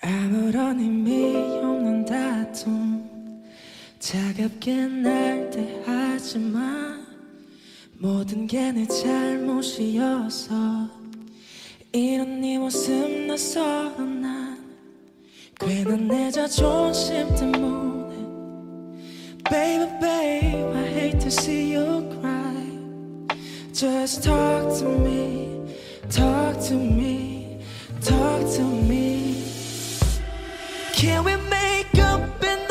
아무런 의미 없는 다툼 차갑게 날 대하지만 모든 게 내 잘못이어서 이런 네 모습 낯설어 난 괜한 내 자존심 때문에 Baby babe I hate to see you cry Just talk to me Talk to me Talk to me Can we make up in